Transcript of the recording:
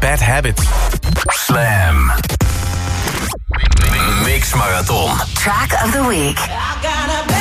Bad habits. Slam. Mix Marathon. Track of the week. I got